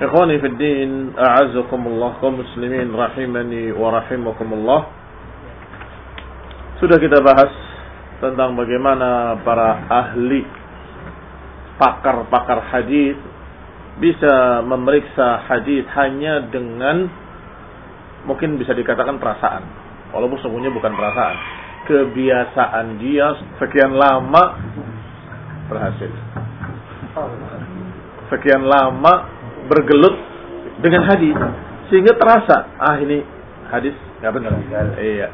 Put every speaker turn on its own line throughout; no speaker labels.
Ikhwani fi din, a'azzakumullah kaum muslimin rahimani wa rahimakumullah. Sudah kita bahas tentang bagaimana para ahli pakar-pakar hadis bisa memeriksa hadis hanya dengan mungkin bisa dikatakan perasaan. Walaupun sesungguhnya bukan perasaan. Kebiasaan dia sekian lama berhasil. Sekian lama bergelut dengan hadis sehingga terasa ah ini hadis nggak benar. Iya.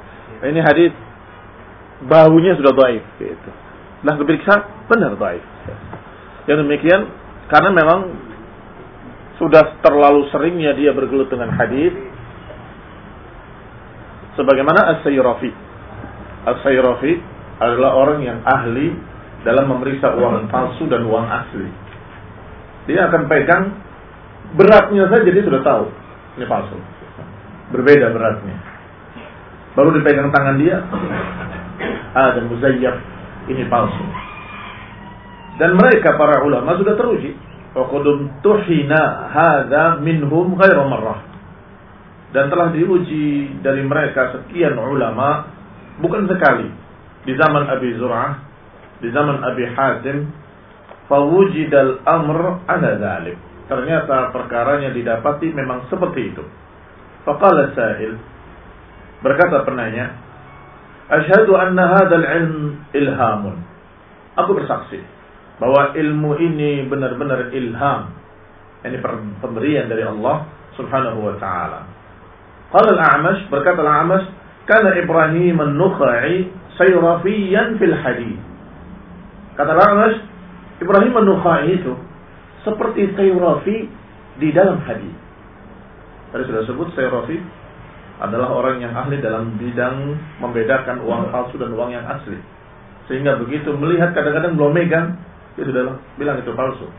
Ini hadis baunya sudah baik gitu. Nah keperiksa benar baik yang demikian karena memang sudah terlalu seringnya dia bergelut dengan hadis sebagaimana as-sayyrafi as-sayyrafi adalah orang yang ahli dalam memeriksa uang palsu dan uang asli. Dia akan pegang beratnya saja dia sudah tahu ini palsu. Berbeda beratnya. Baru dipegang tangan dia, ada muzayyab ini palsu. Dan mereka para ulama sudah teruji. Waqadum tuhina hadza minhum marrah. Dan telah diuji dari mereka sekian ulama bukan sekali di zaman Abi Zur'ah, di zaman Abi Hatim, fawujidal amr ala dzalik ternyata perkaranya didapati memang seperti itu. Faqala sa'il berkata penanya, "Asyhadu anna hadzal ilm ilhamun." Aku bersaksi bahwa ilmu ini benar-benar ilham. Ini pemberian dari Allah Subhanahu wa taala. Qala al-A'mash berkata al-A'mash, "Kana Ibrahim an-Nukhai sayrafiyan fil hadith." Kata al-A'mash, Ibrahim an-Nukhai itu seperti Sayrafi di dalam hadis. Tadi sudah sebut Sayrafi adalah orang yang ahli dalam bidang membedakan uang palsu dan uang yang asli. Sehingga begitu melihat kadang-kadang belum megang, dia sudah bilang itu palsu.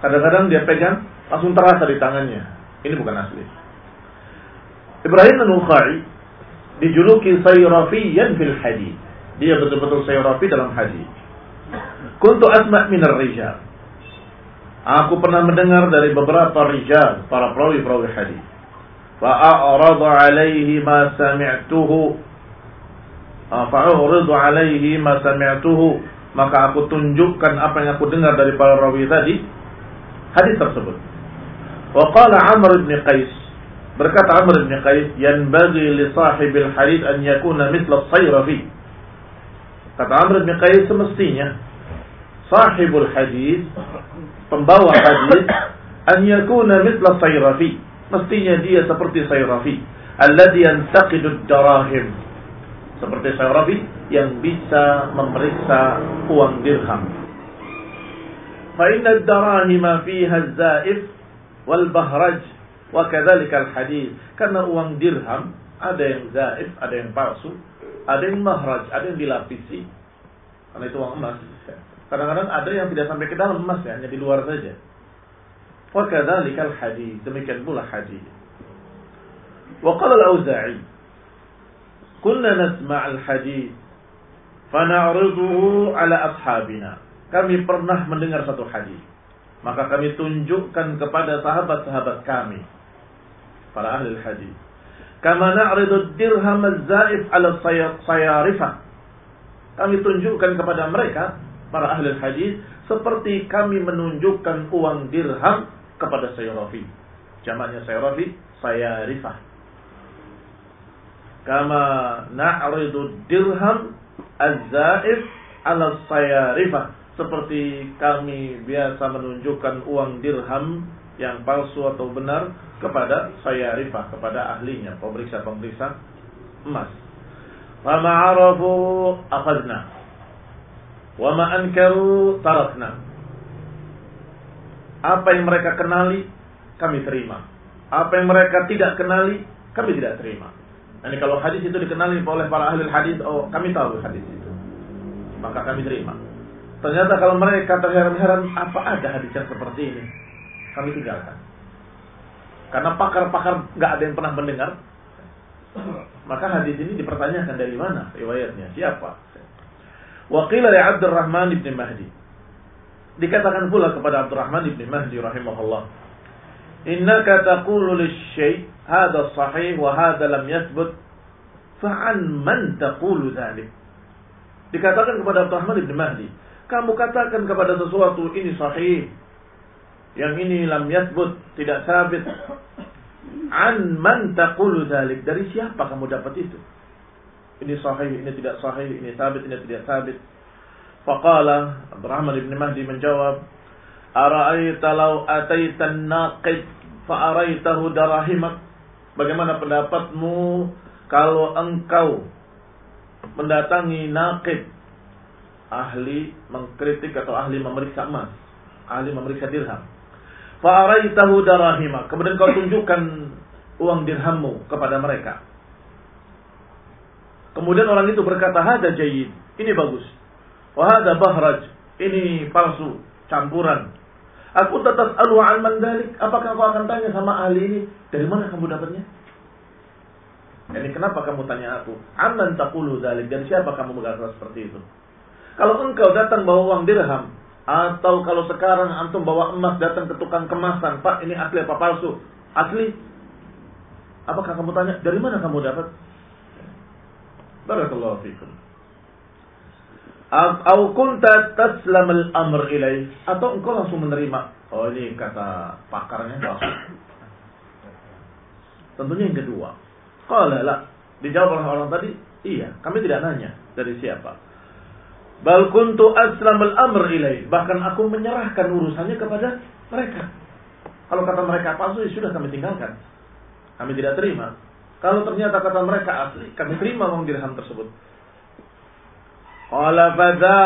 Kadang-kadang dia pegang, langsung terasa di tangannya. Ini bukan asli. Ibrahim An-Nukhai dijuluki Sayrafiyan fil hadis. Dia betul-betul Sayrafi dalam hadis. Kuntu asma' minar rijal. Aku pernah mendengar dari beberapa rijal, para perawi-perawi hadis. Fa'aradu alaihi ma sami'tuhu. Fa'aradu alaihi ma sami'tuhu. Maka aku tunjukkan apa yang aku dengar dari para rawi tadi. Hadis tersebut. Wa qala Amr bin Qais. Berkata Amr bin Qais, "Yanbaghi li sahibil hadis an yakuna mithla as-sayrafi." Kata Amr bin Qais semestinya sahibul hadis pembawa hadis an yakuna mithla sayrafi mestinya dia seperti sayrafi alladhi yantaqidu darahim seperti Syarabi yang bisa memeriksa uang dirham. Fa inna ad-darahima fiha az-zaif wal bahraj wa kadzalika al-hadith. Karena uang dirham ada yang zaif, ada yang palsu, ada yang mahraj, ada yang dilapisi. Karena itu uang emas. Kadang-kadang ada yang tidak sampai ke dalam emas ya, hanya di luar saja. Wa kadzalika al-hadith. Demikian pula hadis. Wa qala al-Auza'i Kunna nasma' al-hadith fana'riduhu ala ashabina. Kami pernah mendengar satu hadis. Maka kami tunjukkan kepada sahabat-sahabat kami. Para ahli hadis. Kama na'ridu dirham az-zaif ala sayarifah. Kami tunjukkan kepada mereka, para ahli hadis, seperti kami menunjukkan uang dirham kepada sayarafi. Jamaknya sayarafi, sayarifah kama na'ridu dirham az-zaif ala sayarifah seperti kami biasa menunjukkan uang dirham yang palsu atau benar kepada sayarifah kepada ahlinya pemeriksa-pemeriksa emas. Wa ma'arafu akhadna wa ma ankaru tarakna. Apa yang mereka kenali kami terima. Apa yang mereka tidak kenali kami tidak terima. Ini kalau hadis itu dikenali oleh para ahli hadis, oh kami tahu hadis itu. Maka kami terima. Ternyata kalau mereka terheran-heran, apa ada hadis yang seperti ini? Kami tinggalkan. Karena pakar-pakar nggak ada yang pernah mendengar. Maka hadis ini dipertanyakan dari mana riwayatnya? Siapa? Wakil dari Abdurrahman ibn Mahdi. Dikatakan pula kepada Abdurrahman ibn Mahdi rahimahullah. Innaka taqulu lisyai' hada sahih wa hada lam yathbut fa'an man taqulu dhalik dikatakan kepada Abdurrahman bin Mahdi kamu katakan kepada sesuatu ini sahih yang ini lam yathbut tidak sabit an man taqulu dhalik dari siapa kamu dapat itu ini sahih ini tidak sahih ini sabit ini tidak sabit faqala Abdurrahman bin Mahdi menjawab ara'aita law ataita araitahu darahimak Bagaimana pendapatmu kalau engkau mendatangi nakib ahli mengkritik atau ahli memeriksa emas, ahli memeriksa dirham. Fa'araitahu darahima. Kemudian kau tunjukkan uang dirhammu kepada mereka. Kemudian orang itu berkata, "Hada jayyid." Ini bagus. Wa hada bahraj. Ini palsu, campuran. Aku tetap alu an mandalik. Apakah kau akan tanya sama ahli ini? Dari mana kamu dapatnya? Ini kenapa kamu tanya aku? Aman takulu dalik. Dari siapa kamu berkata seperti itu? Kalau engkau datang bawa uang dirham. Atau kalau sekarang antum bawa emas datang ke tukang kemasan. Pak ini asli apa palsu? Asli. Apakah kamu tanya? Dari mana kamu dapat? Barakallahu fikum. Au kunta taslamul amr ilaih atau engkau langsung menerima. Oh ini kata pakarnya palsu. Tentunya yang kedua. Qala la. Dijawab oleh orang tadi, iya, kami tidak nanya dari siapa. Bal kuntu aslamul amr ilaih. Bahkan aku menyerahkan urusannya kepada mereka. Kalau kata mereka palsu, ya sudah kami tinggalkan. Kami tidak terima. Kalau ternyata kata mereka asli, kami terima uang dirham tersebut. Qala fadha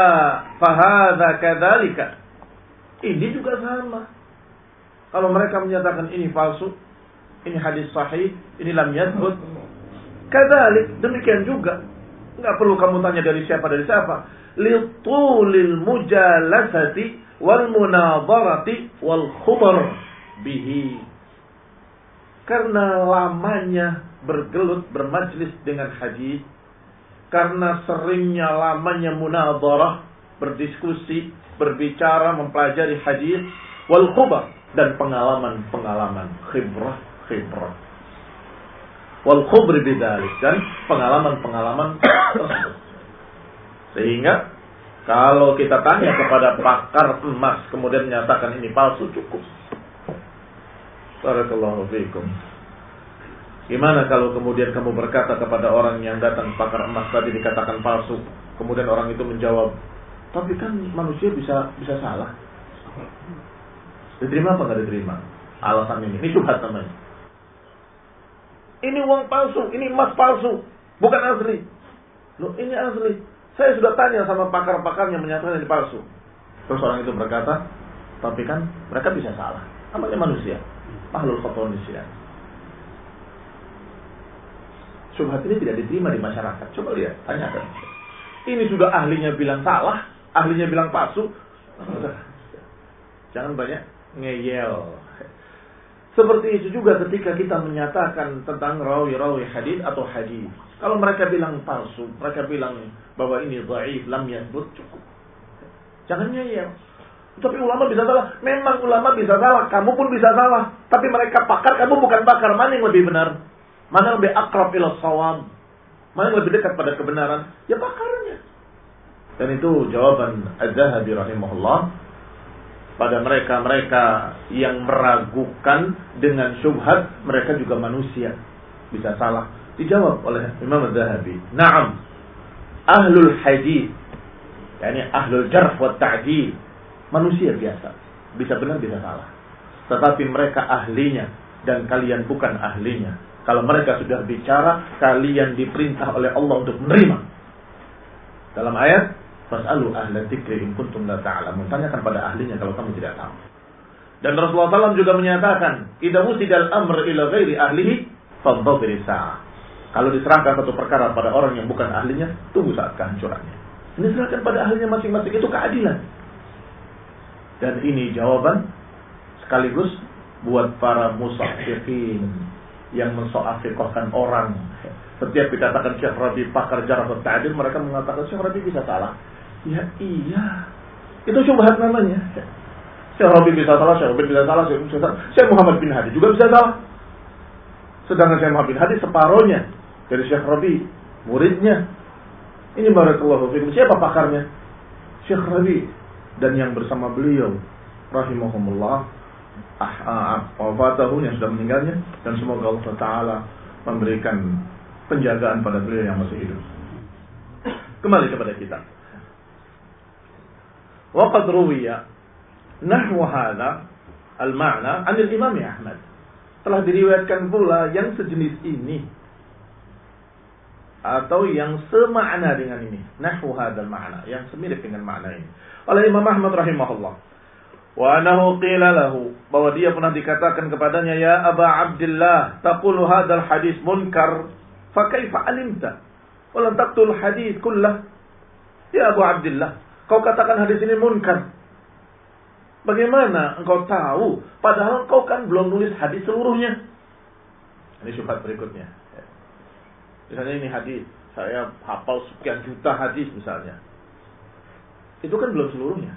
fahadha kadzalika. Ini juga sama. Kalau mereka menyatakan ini palsu, ini hadis sahih, ini lam yathbut. Kadzalik, demikian juga. Enggak perlu kamu tanya dari siapa dari siapa. Litulil mujalasati wal munadharati wal khubar bihi. Karena lamanya bergelut bermajlis dengan hadis karena seringnya lamanya munadharah, berdiskusi, berbicara, mempelajari hadis, wal khubar dan pengalaman-pengalaman, khibrah, khibrah. Wal khubri bidzalik dan pengalaman-pengalaman. Sehingga kalau kita tanya kepada pakar emas kemudian menyatakan ini palsu cukup. Barakallahu. Gimana kalau kemudian kamu berkata kepada orang yang datang pakar emas tadi dikatakan palsu, kemudian orang itu menjawab, tapi kan manusia bisa bisa salah. Diterima apa nggak diterima? Alasan ini, ini subhat namanya. ini uang palsu, ini emas palsu, bukan asli. Loh, ini asli. Saya sudah tanya sama pakar-pakar yang menyatakan ini palsu. Terus orang itu berkata, tapi kan mereka bisa salah. Namanya manusia. Makhluk khotonisya. Subhat ini tidak diterima di masyarakat. Coba lihat, tanyakan. Ini sudah ahlinya bilang salah, ahlinya bilang palsu. Jangan banyak ngeyel. Seperti itu juga ketika kita menyatakan tentang rawi-rawi hadis atau hadis. Kalau mereka bilang palsu, mereka bilang bahwa ini dhaif, lam yathbut, cukup. Jangan ngeyel. Tapi ulama bisa salah. Memang ulama bisa salah, kamu pun bisa salah. Tapi mereka pakar, kamu bukan pakar. Mana yang lebih benar? Mana lebih akrab ila sawab? Mana lebih dekat pada kebenaran? Ya pakarnya. Dan itu jawaban Az-Zahabi rahimahullah pada mereka-mereka yang meragukan dengan syubhat mereka juga manusia. Bisa salah. Dijawab oleh Imam Az-Zahabi. Na'am. Ahlul hadis yakni ahlul jarh wa ta'dil. Manusia biasa. Bisa benar bisa salah. Tetapi mereka ahlinya dan kalian bukan ahlinya kalau mereka sudah bicara kalian diperintah oleh Allah untuk menerima dalam ayat Fas'alu ahla dzikri kuntum la ta'lamun. Tanyakan pada ahlinya kalau kamu tidak tahu. Dan Rasulullah SAW juga menyatakan, "Idza musidal amr ila ghairi ahlihi, sa'ah." Kalau diserahkan satu perkara pada orang yang bukan ahlinya, tunggu saat kehancurannya. Ini serahkan pada ahlinya masing-masing itu keadilan. Dan ini jawaban sekaligus buat para musafiqin yang mensoafiqahkan orang. Setiap dikatakan Syekh Rabi pakar jarah ta'adil, mereka mengatakan Syekh Rabi bisa salah. Ya iya. Itu syubhat namanya. Syekh Rabi bisa salah, Syekh Rabi bisa salah, Syekh bisa salah. Syekh Muhammad bin Hadi juga bisa salah. Sedangkan Syekh Muhammad bin Hadi separohnya dari Syekh Rabi, muridnya. Ini barakallahu fikum. Siapa pakarnya? Syekh Rabi dan yang bersama beliau rahimahumullah ah, ah, Ah, ah, ah, wafatahu yang sudah meninggalnya dan semoga Allah Taala memberikan penjagaan pada beliau yang masih hidup. Kembali kepada kita. Waqad ruwiya nahwu hadha al-ma'na 'an al-Imam Ahmad. Telah diriwayatkan pula yang sejenis ini atau yang semakna dengan ini. Nahwu hadzal ma'na, yang semirip dengan makna ini. Oleh Imam Ahmad rahimahullah. Wa anahu qila lahu bahwa dia pernah dikatakan kepadanya ya Aba Abdullah taqulu hadzal hadis munkar fa kaifa alimta wa lam taqtul hadis kullah ya Abu Abdullah Kau katakan hadis ini munkar. Bagaimana engkau tahu? Padahal kau kan belum nulis hadis seluruhnya. Ini syubhat berikutnya. Misalnya ini hadis, saya hafal sekian juta hadis misalnya. Itu kan belum seluruhnya.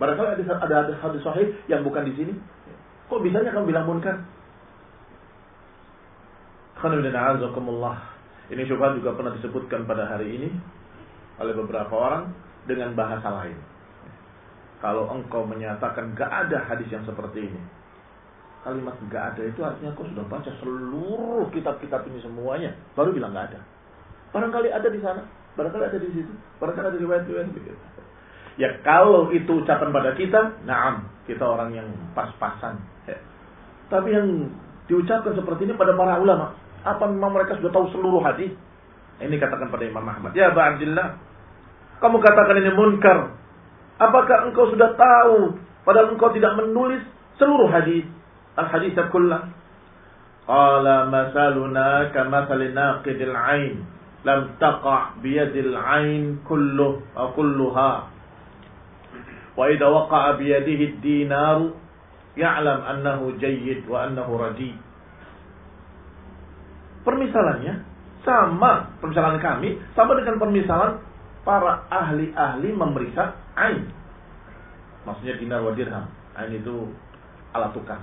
Barangkali ada, ada hadis sahih yang bukan di sini. Kok bisanya kamu bilang munkar? Ini syubhat juga pernah disebutkan pada hari ini oleh beberapa orang dengan bahasa lain. Kalau engkau menyatakan gak ada hadis yang seperti ini. Kalimat gak ada itu artinya kau sudah baca seluruh kitab-kitab ini semuanya. Baru bilang gak ada. Barangkali ada di sana. Barangkali ada di situ. Barangkali ada di riwayat-riwayat begitu. Ya kalau itu ucapan pada kita, naam. Kita orang yang pas-pasan. Tapi yang diucapkan seperti ini pada para ulama. Apa memang mereka sudah tahu seluruh hadis? Ini katakan pada Imam Ahmad. Ya Abdillah, kamu katakan ini munkar. Apakah engkau sudah tahu padahal engkau tidak menulis seluruh hadis al-hadis kullah? Qala masaluna kamathali naqidil ain lam taqa biyadil ain kulluh aw kulluha. Wa idza waqa'a biyadihi ad-dinar ya'lam annahu jayyid wa annahu radi. Permisalannya sama permisalan kami sama dengan permisalan para ahli-ahli memeriksa ain. Maksudnya dinar wa dirham. Ain itu alat tukar.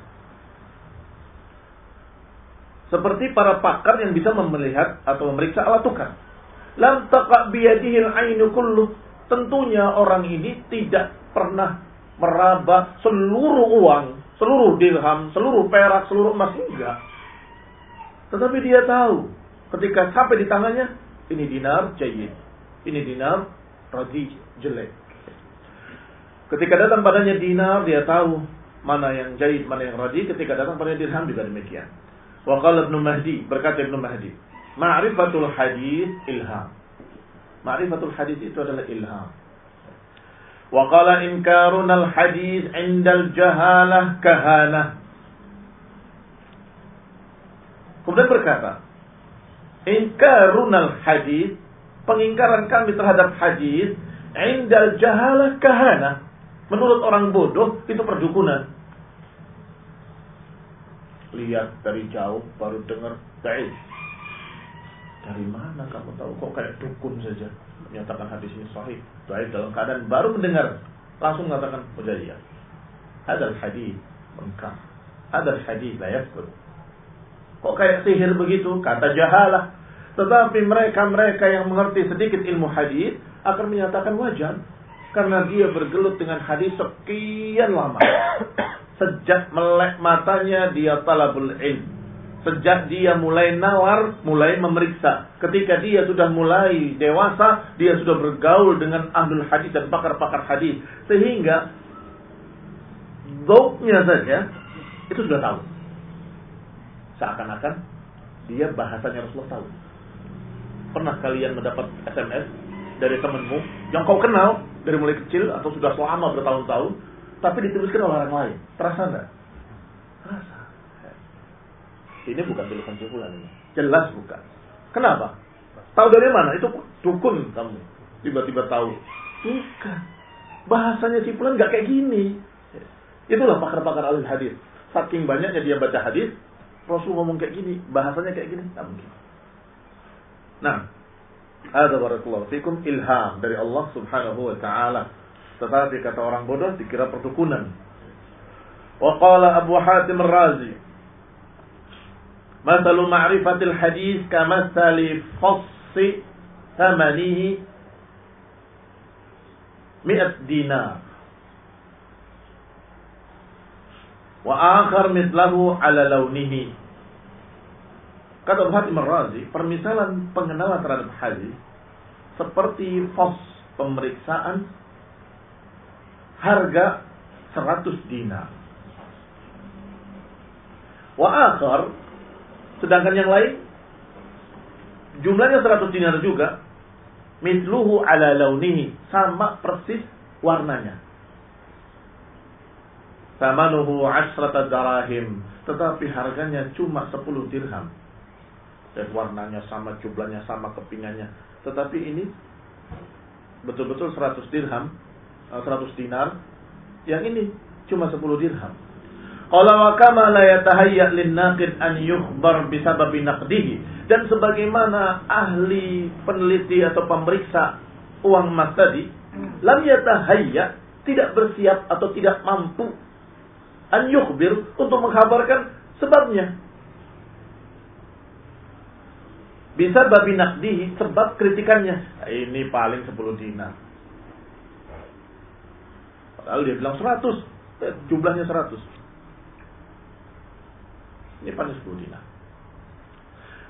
Seperti para pakar yang bisa melihat atau memeriksa alat tukar. Lam taqa biyadihil ainu kullu. Tentunya orang ini tidak pernah meraba seluruh uang, seluruh dirham, seluruh perak, seluruh emas enggak. Tetapi dia tahu ketika sampai di tangannya ini dinar jayid, ini dinar radi jelek. Ketika datang padanya dinar, dia tahu mana yang jahit, mana yang radi. Ketika datang padanya dirham juga demikian. Wa Ibnu Mahdi, berkata Ibnu Mahdi, ma'rifatul hadis ilham. Ma'rifatul hadis itu adalah ilham. Qala inkarun al-hadis 'inda al-jahalah kahanah. Kemudian berkata, inkarun al-hadis, pengingkaran kami terhadap hadis 'inda al-jahalah kahanah. Menurut orang bodoh itu perdukunan. Lihat dari jauh baru dengar dari mana kamu tahu? Kok kayak dukun saja menyatakan hadis ini sahih. Baik dalam keadaan baru mendengar langsung mengatakan mujadiyah. Ada hadis mengkam. Ada hadis layak Kok kayak sihir begitu? Kata jahalah. Tetapi mereka-mereka yang mengerti sedikit ilmu hadis akan menyatakan wajar karena dia bergelut dengan hadis sekian lama. Sejak melek matanya dia talabul ilm Sejak dia mulai nawar, mulai memeriksa. Ketika dia sudah mulai dewasa, dia sudah bergaul dengan ahlul hadis dan pakar-pakar hadis. Sehingga Zauknya saja itu sudah tahu. Seakan-akan dia bahasanya Rasulullah tahu. Pernah kalian mendapat SMS dari temanmu yang kau kenal dari mulai kecil atau sudah selama bertahun-tahun, tapi dituliskan oleh orang lain. Terasa enggak? Terasa. Ini bukan tulisan Cipulan ini. Jelas bukan. Kenapa? Tahu dari mana? Itu dukun kamu. Tiba-tiba tahu. Bukan. Bahasanya Cipulan nggak kayak gini. Itulah pakar-pakar alim hadis. Saking banyaknya dia baca hadis, Rasul ngomong kayak gini, bahasanya kayak gini, nggak mungkin. Nah, ada barakallahu fikum ilham dari Allah Subhanahu wa taala. Tetapi kata orang bodoh dikira perdukunan. Wa qala Abu Hatim Ar-Razi Masalu ma'rifatil hadis kamasali fassi thamanihi mi'at dinar. Wa akhar mitlahu ala launihi. Kata Fatim Razi, permisalan pengenalan terhadap hadis seperti fos pemeriksaan harga 100 dinar. Wa akhar Sedangkan yang lain jumlahnya 100 dinar juga. Misluhu ala launihi, sama persis warnanya. Samanuhu asrata darahim, tetapi harganya cuma 10 dirham. Dan warnanya sama, jumlahnya sama, kepingannya. Tetapi ini betul-betul 100 dirham, 100 eh, dinar. Yang ini cuma 10 dirham. Qala wa kama la yatahayya lin naqid an yukhbar bisababi naqdihi. Dan sebagaimana ahli peneliti atau pemeriksa uang emas tadi, lam yatahayya tidak bersiap atau tidak mampu an yukhbir untuk mengkabarkan sebabnya. Bisa babi nakdihi sebab kritikannya. Ini paling 10 dinar. Padahal dia bilang 100. Jumlahnya 100. Ini 10 dinar.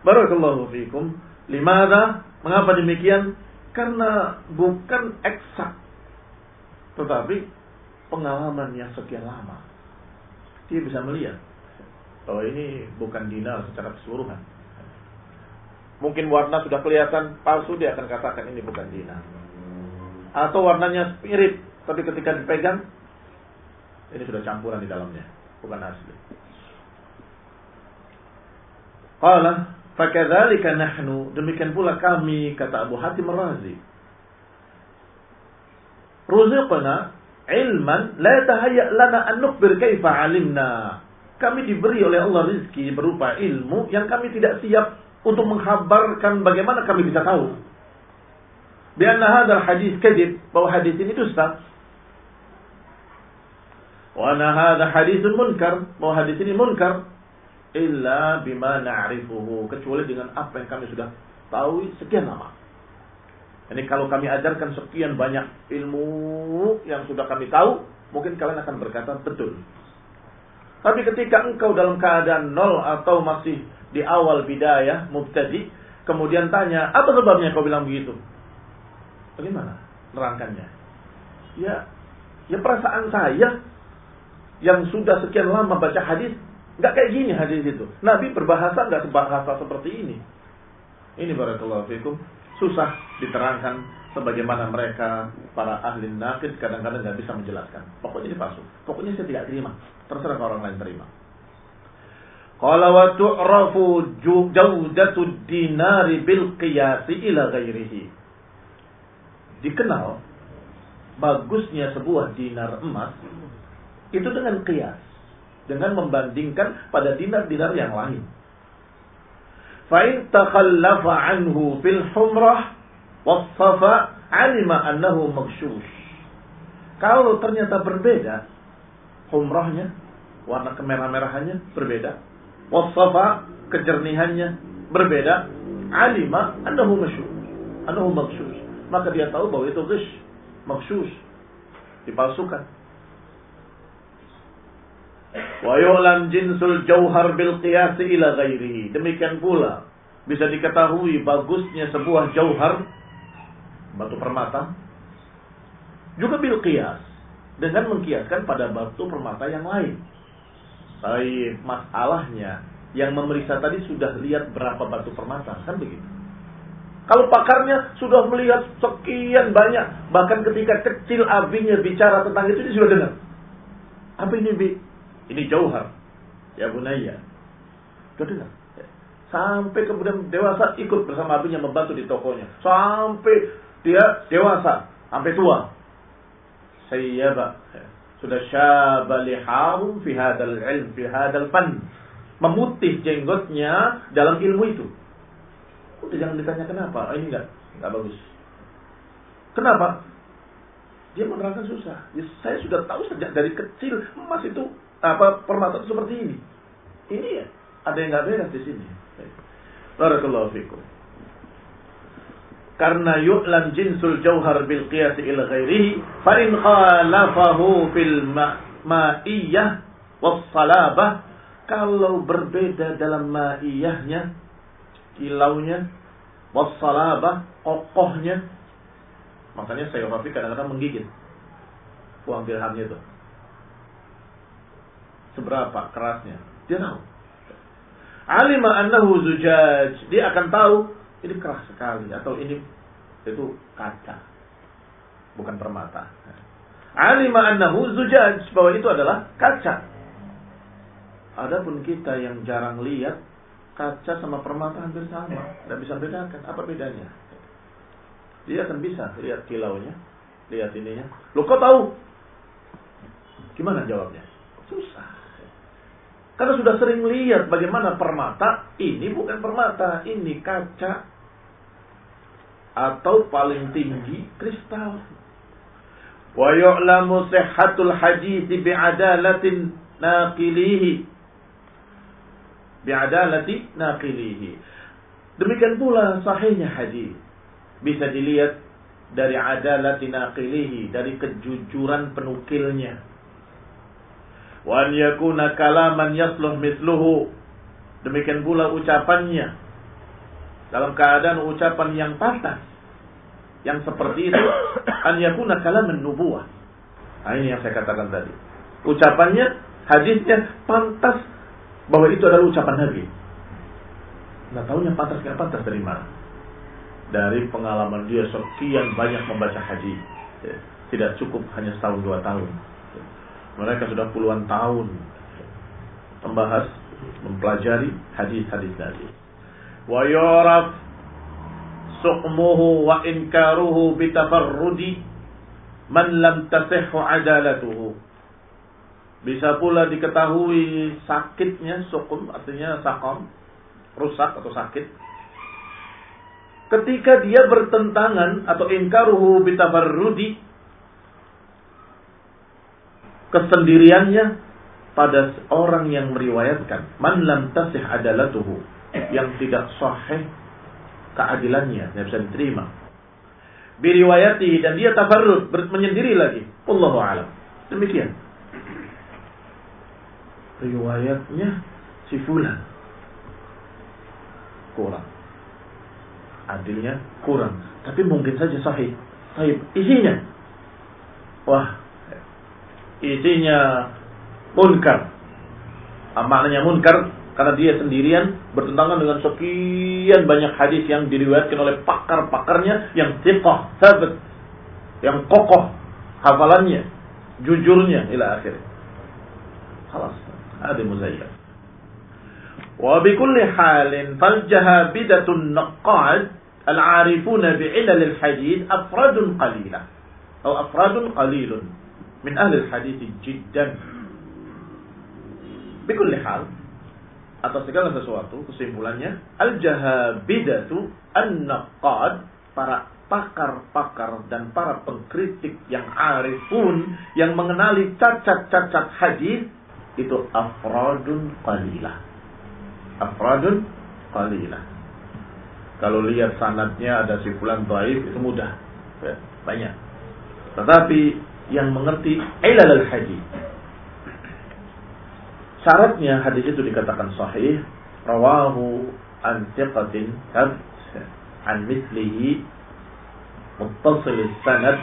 Barakallahu fiikum. Limada? Mengapa demikian? Karena bukan eksak. Tetapi pengalaman yang sekian lama. Dia bisa melihat bahwa ini bukan dinar secara keseluruhan. Mungkin warna sudah kelihatan palsu, dia akan katakan ini bukan dinar. Atau warnanya mirip, tapi ketika dipegang, ini sudah campuran di dalamnya, bukan asli. Qala fakadzalika nahnu demikian pula kami kata Abu Hatim Ar-Razi. Ruziqna ilman la tahayya lana an nukhbir kaifa alimna. Kami diberi oleh Allah rizki berupa ilmu yang kami tidak siap untuk menghabarkan bagaimana kami bisa tahu. Bianna hadal hadis kadib bahwa hadis ini dusta. Wa anna hadha munkar bahwa hadis ini munkar illa bima na'rifuhu kecuali dengan apa yang kami sudah tahu sekian lama. Ini kalau kami ajarkan sekian banyak ilmu yang sudah kami tahu, mungkin kalian akan berkata betul. Tapi ketika engkau dalam keadaan nol atau masih di awal bidayah, mubtadi, kemudian tanya, apa sebabnya kau bilang begitu? Bagaimana nerangkannya? Ya, ya perasaan saya yang sudah sekian lama baca hadis Nggak kayak gini hadis itu. Nabi berbahasa nggak sebahasa seperti ini. Ini barakallahu fikum. Susah diterangkan sebagaimana mereka para ahli nakid kadang-kadang nggak bisa menjelaskan. Pokoknya ini palsu. Pokoknya saya tidak terima. Terserah orang lain terima. Qala wa tu'rafu jawdatu dinari bil qiyasi ila ghairihi. Dikenal bagusnya sebuah dinar emas itu dengan qiyas, dengan membandingkan pada dinar-dinar yang lain. Fa in takhallafa anhu fil humrah wasafa alima annahu maghshush. Kalau ternyata berbeda humrahnya, warna kemerah-merahannya berbeda, wasafa kejernihannya berbeda, alima annahu maghshush. Annahu maghshush. Maka dia tahu bahwa itu ghish, maghshush, dipalsukan. Wa yu'lam jinsul jauhar bil qiyas ila ghairihi. Demikian pula bisa diketahui bagusnya sebuah jauhar batu permata juga bil qiyas dengan mengkiaskan pada batu permata yang lain. Tapi masalahnya yang memeriksa tadi sudah lihat berapa batu permata, kan begitu. Kalau pakarnya sudah melihat sekian banyak, bahkan ketika kecil abinya bicara tentang itu, dia sudah dengar. Apa ini, Bi? Ini jauhar. Ya bunaya. Dengar. Sampai kemudian dewasa ikut bersama abinya membantu di tokonya. Sampai dia dewasa. Sampai tua. Sayyaba. Sudah syaba liharum fi hadal ilm, fi hadal fan. Memutih jenggotnya dalam ilmu itu. Udah jangan ditanya kenapa. Oh, ini enggak, enggak bagus. Kenapa? Dia menerangkan susah. Ya, saya sudah tahu sejak dari kecil emas itu apa permata itu seperti ini. Ini ya ada yang nggak beres di sini. Barakallahu fikum. Karena yu'lam jinsul jauhar bil qiyas ila ghairihi fa in khalafahu fil ma'iyah was salabah kalau berbeda dalam ma'iyahnya kilaunya, wassalabah, kokohnya. Makanya saya kadang-kadang menggigit uang dirhamnya itu. Seberapa kerasnya. Dia tahu. Alima annahu zujaj. Dia akan tahu ini keras sekali atau ini itu kaca. Bukan permata. Alima annahu zujaj bahwa itu adalah kaca. Adapun kita yang jarang lihat kaca sama permata hampir sama. Tidak bisa bedakan. Apa bedanya? Dia akan bisa lihat kilaunya. Lihat ininya. Lo kok tahu? Gimana jawabnya? Susah. Karena sudah sering lihat bagaimana permata. Ini bukan permata. Ini kaca. Atau paling tinggi kristal. Wa yu'lamu sihhatul hadith bi'adalatin naqilihi bi'adalati naqilihi. Demikian pula sahihnya hadis bisa dilihat dari adalati naqilihi, dari kejujuran penukilnya. Wa an yakuna kalaman yasluh misluhu. Demikian pula ucapannya dalam keadaan ucapan yang pantas. Yang seperti itu an yakuna kalaman nubuwah. Nah, ini yang saya katakan tadi. Ucapannya, hadisnya pantas bahwa itu adalah ucapan Nabi. Nah tahunya pantas nggak pantas dari mana? Dari pengalaman dia sekian banyak membaca hadis. Ya, tidak cukup hanya setahun dua tahun. Mereka sudah puluhan tahun membahas, mempelajari hadis-hadis Nabi. Wa yuraf suqmuhu wa inkaruhu bitafarrudi man lam tasihhu adalatuhu bisa pula diketahui sakitnya sukum artinya sakom rusak atau sakit ketika dia bertentangan atau ingkaruhu bitabarrudi kesendiriannya pada orang yang meriwayatkan man lam tasih adalatuhu yang tidak sahih keadilannya yang bisa diterima biriwayati dan dia tabarrud menyendiri lagi Allahu alam demikian riwayatnya si fulan kurang. Adilnya kurang. Tapi mungkin saja sahih. Sahih. Isinya. Wah. Isinya munkar. Maknanya munkar karena dia sendirian bertentangan dengan sekian banyak hadis yang diriwayatkan oleh pakar-pakarnya yang thiqah, sabat, yang kokoh hafalannya, jujurnya ila akhir. Halas, ada muzayyad. Wa bi kulli halin fal jahabidatun naqad al-arifuna bi ilal al-hadith afradun qalilah atau afradun qalilun min al-hadith jiddan. Bi kulli hal atas segala sesuatu kesimpulannya al-jahabidatu an-naqad para pakar-pakar dan para pengkritik yang arifun yang mengenali cacat-cacat hadis itu afradun qalilah. Afradun qalilah. Kalau lihat sanatnya ada si dhaif itu mudah. Ya, banyak. Tetapi yang mengerti ilal al-hadis Syaratnya hadis itu dikatakan sahih rawahu an thiqatin an mislihi muttasil sanad.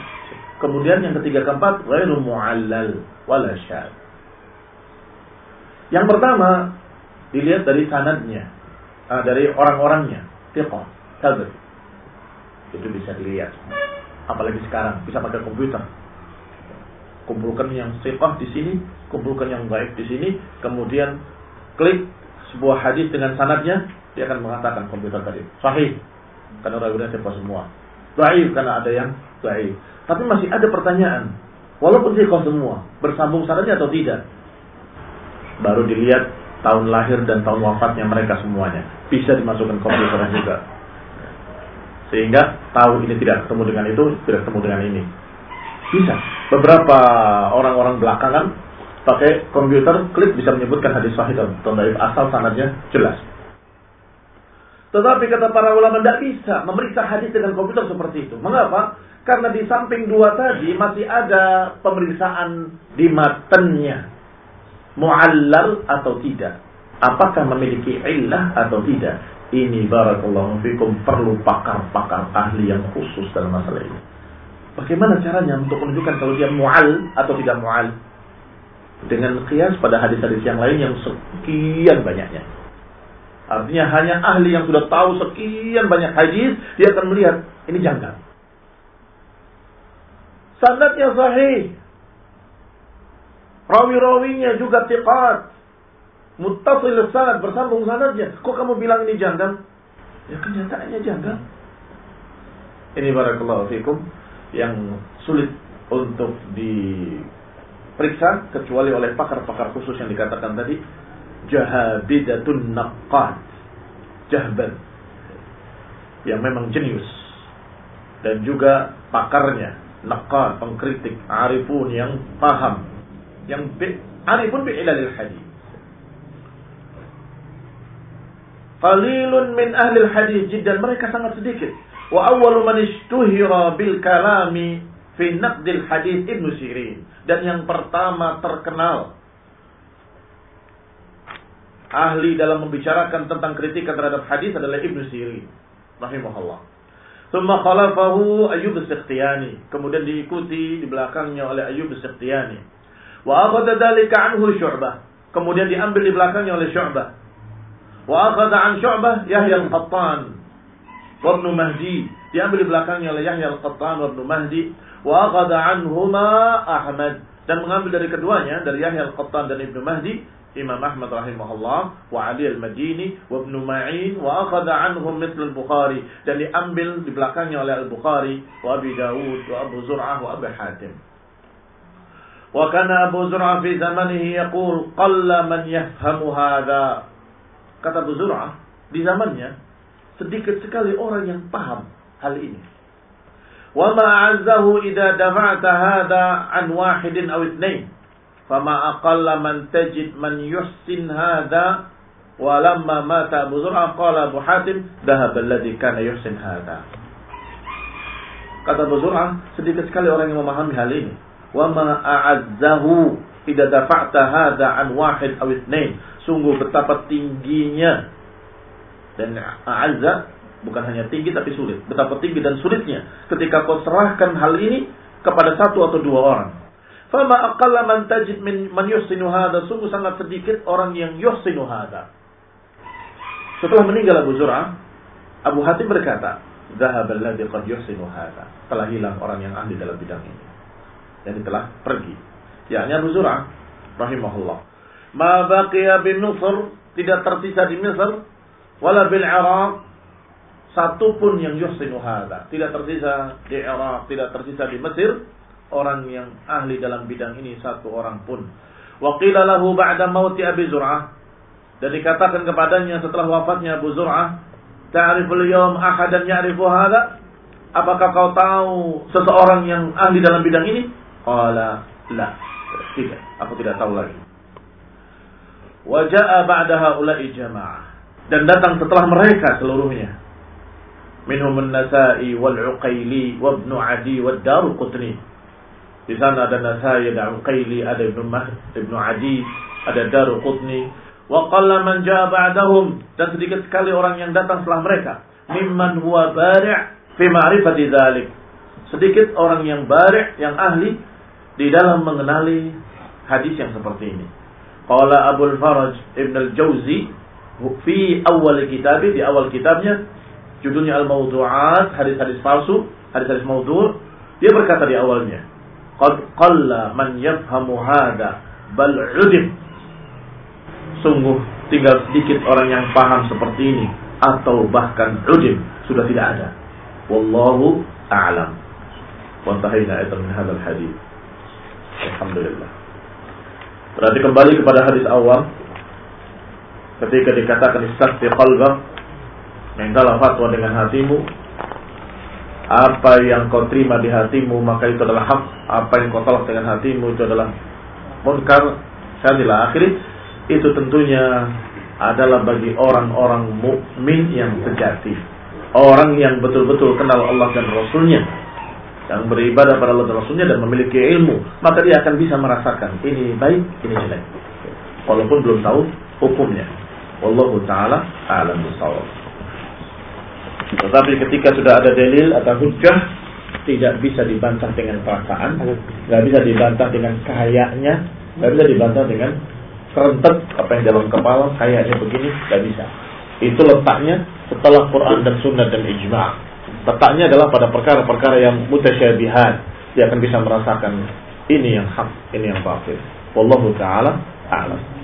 Kemudian yang ketiga keempat ghairu muallal wala syad. Yang pertama dilihat dari sanadnya uh, dari orang-orangnya thiqah tabat itu bisa dilihat apalagi sekarang bisa pakai komputer kumpulkan yang thiqah di sini kumpulkan yang baik di sini, kemudian klik sebuah hadis dengan sanadnya, dia akan mengatakan komputer tadi sahih karena rawinya siapa semua. Baik karena ada yang baik. Tapi masih ada pertanyaan. Walaupun sih semua, bersambung sanadnya atau tidak? Baru dilihat tahun lahir dan tahun wafatnya mereka semuanya. Bisa dimasukkan komputer juga. Sehingga tahu ini tidak ketemu dengan itu, tidak ketemu dengan ini. Bisa. Beberapa orang-orang belakangan pakai komputer klik bisa menyebutkan hadis sahih dan dhaif asal sanadnya jelas. Tetapi kata para ulama tidak bisa memeriksa hadis dengan komputer seperti itu. Mengapa? Karena di samping dua tadi masih ada pemeriksaan di matanya. Mu'allal atau tidak. Apakah memiliki illah atau tidak. Ini barakallahu fikum perlu pakar-pakar ahli yang khusus dalam masalah ini. Bagaimana caranya untuk menunjukkan kalau dia mu'al atau tidak mu'al? dengan kias pada hadis-hadis yang lain yang sekian banyaknya. Artinya hanya ahli yang sudah tahu sekian banyak hadis, dia akan melihat ini janggal. Sanadnya sahih. Rawi-rawinya juga tiqat. Muttasil sanad bersambung sanadnya. Kok kamu bilang ini janggal? Ya kenyataannya janggal. Ini barakallahu fikum yang sulit untuk di periksa kecuali oleh pakar-pakar khusus yang dikatakan tadi jahabidatun naqad jahban yang memang jenius. Dan juga pakarnya naqad pengkritik arifun yang paham yang bi, arifun bi ilalil hadis. Qalilun min ahli hadis jiddan mereka sangat sedikit wa awwalu man ishtuhira bil kalami fi naqdil hadis Ibnu Sirin dan yang pertama terkenal ahli dalam membicarakan tentang kritikan terhadap hadis adalah Ibnu Sirin rahimahullah. Thumma khalafahu Ayyub As-Sikhtiyani, kemudian diikuti di belakangnya oleh Ayyub As-Sikhtiyani. Wa akhadha dalika anhu Syu'bah, kemudian diambil di belakangnya oleh Syu'bah. Wa akhadha an Syu'bah Yahya Al-Qattan Ibnu Mahdi, diambil di belakangnya oleh Yahya Al-Qattan wa Ibnu Mahdi wa akhadha anhuma Ahmad. Dan mengambil dari keduanya dari Yahya Al-Qattan dan Ibnu Mahdi Imam Ahmad rahimahullah wa Ali Al-Madini wa Ibnu Ma'in wa akhadha anhum mithl Al-Bukhari dan diambil di belakangnya oleh Al-Bukhari wa Abi Dawud wa Abu Zur'ah wa Abu Hatim. Wa kana Abu Zur'ah fi zamanihi yaqul qalla man yafhamu hadha. Kata Abu Zur'ah di zamannya sedikit sekali orang yang paham hal ini. Wa ma'azzahu idza dafa'ta hadha an wahidin aw ithnain. Fama aqalla man tajid man yuhsin hadha wa lamma mata Abu qala Abu Hatim dhahaba alladhi kana yuhsin hadha. Kata Abu sedikit sekali orang yang memahami hal ini. Wa ma'azzahu idza dafa'ta hadha an wahid aw ithnain. Sungguh betapa tingginya dan a'azza Bukan hanya tinggi tapi sulit. Betapa tinggi dan sulitnya ketika kau serahkan hal ini kepada satu atau dua orang. Fama aqalla man tajid min man yuhsinu hadha. Sungguh sangat sedikit orang yang yuhsinu hadha. Setelah meninggal Abu Zur'ah, Abu Hatim berkata, Zahab alladhi qad yuhsinu hadha. Telah hilang orang yang ahli dalam bidang ini. Jadi telah pergi. Yakni Abu Zur'ah, rahimahullah. Ma baqiya bin Nusr, tidak tersisa di Misr, wala bil Iraq, satu pun yang yuhsinu hadha. Tidak tersisa di Iraq, tidak tersisa di Mesir, orang yang ahli dalam bidang ini satu orang pun. Wa qila lahu ba'da mauti Abi Zur'ah dan dikatakan kepadanya setelah wafatnya Abu Zur'ah, "Ta'riful yawm ahadan ya'rifu hadha?" Apakah kau tahu seseorang yang ahli dalam bidang ini? Qala, "La." Tidak, aku tidak tahu lagi. Wa ja'a ba'da haula'i jama'ah. Dan datang setelah mereka seluruhnya. Minhum an-Nasa'i wal-Uqaili wa Ibnu Adi wa Daruqutni di sana ada Nasai, ada Uqaili, ada Ibnu Ibnu Adi, ada Daru Qutni. Wa qalla man jaa ba'dahum dan sedikit sekali orang yang datang setelah mereka. Mimman huwa bari' fi ma'rifati dzalik. Sedikit orang yang bari' yang ahli di dalam mengenali hadis yang seperti ini. Qala Abu Faraj Ibn al-Jauzi fi awal kitab di awal kitabnya judulnya Al-Mawdu'at, hadis-hadis palsu, hadis-hadis maudhu'. Dia berkata di awalnya, Qad qalla man yafhamu hada bal udim. Sungguh tinggal sedikit orang yang paham seperti ini atau bahkan udim sudah tidak ada. Wallahu a'lam. Wa ayatan min hadzal hadis. Alhamdulillah. Berarti kembali kepada hadis awal ketika dikatakan istafti qalbak mintalah fatwa dengan hatimu. Apa yang kau terima di hatimu maka itu adalah hak. Apa yang kau tolak dengan hatimu itu adalah munkar. Syadilah akhir. Itu tentunya adalah bagi orang-orang mukmin yang sejati. Orang yang betul-betul kenal Allah dan Rasulnya. Yang beribadah pada Allah dan Rasulnya dan memiliki ilmu. Maka dia akan bisa merasakan ini baik ini jelek. Walaupun belum tahu hukumnya Wallahu ta'ala a'lam bisawab tetapi ketika sudah ada dalil atau hujah tidak bisa dibantah dengan perasaan, nggak bisa dibantah dengan kayaknya, nggak bisa dibantah dengan kerentet apa yang dalam kepala kayaknya begini, nggak bisa. Itu letaknya setelah Quran dan Sunnah dan Ijma. Letaknya adalah pada perkara-perkara yang mutasyabihat. Dia akan bisa merasakan ini yang hak, ini yang batil. Wallahu taala a'lam.